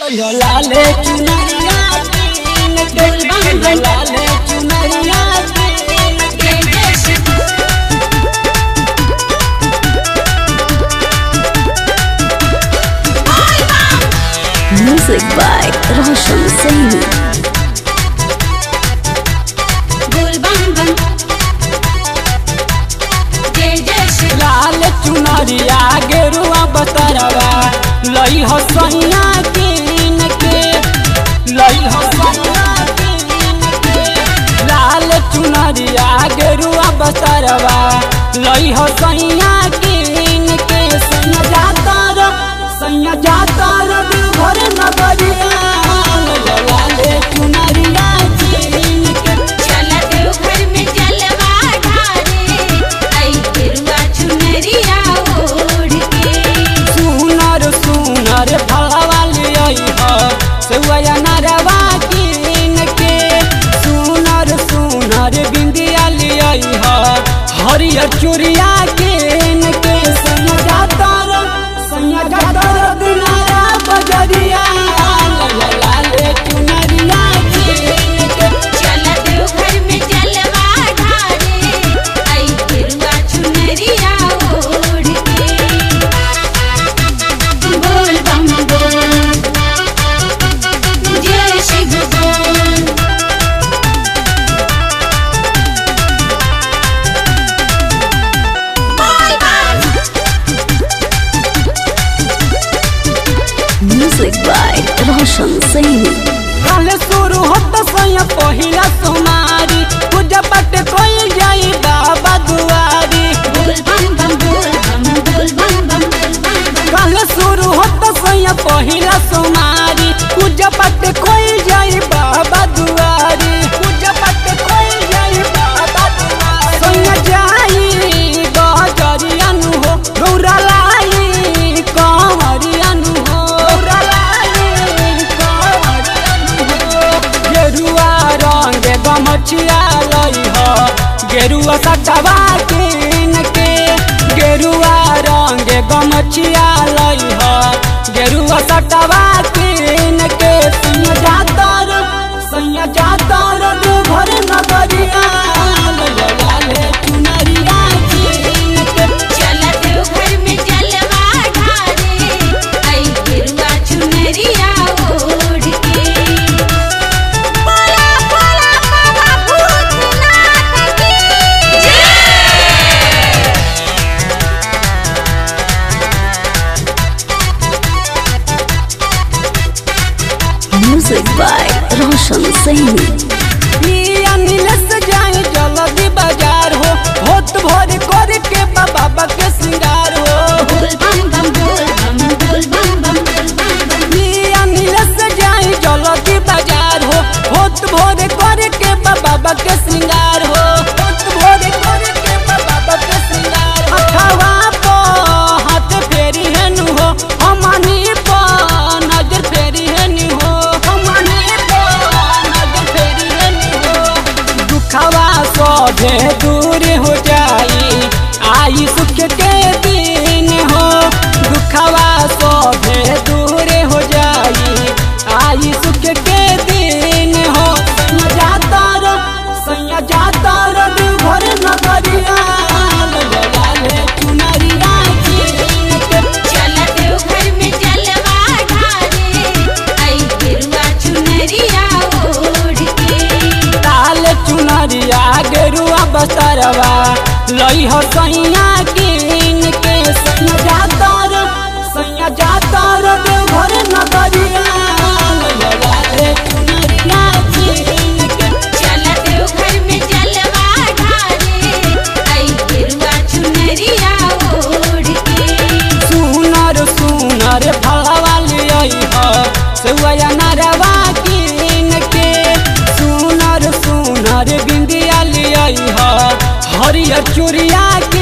लाले चुनरिया लाले चुनरिया गेरुआ बसरवा। लई हो सैया के हरियर चुरिया के म्यूज़िक बाय सोमारी पूजा पट कोई गेरुआ सटवा किन के? गेरुआ रंग गमछिया लई ह गेरुआ सटवा 最白让我省了 सोधे दूर हो जाई आई सुख के बसरवा लई हो सैया के सैया जातर सैया जातर देवघर नगर चूड़िया के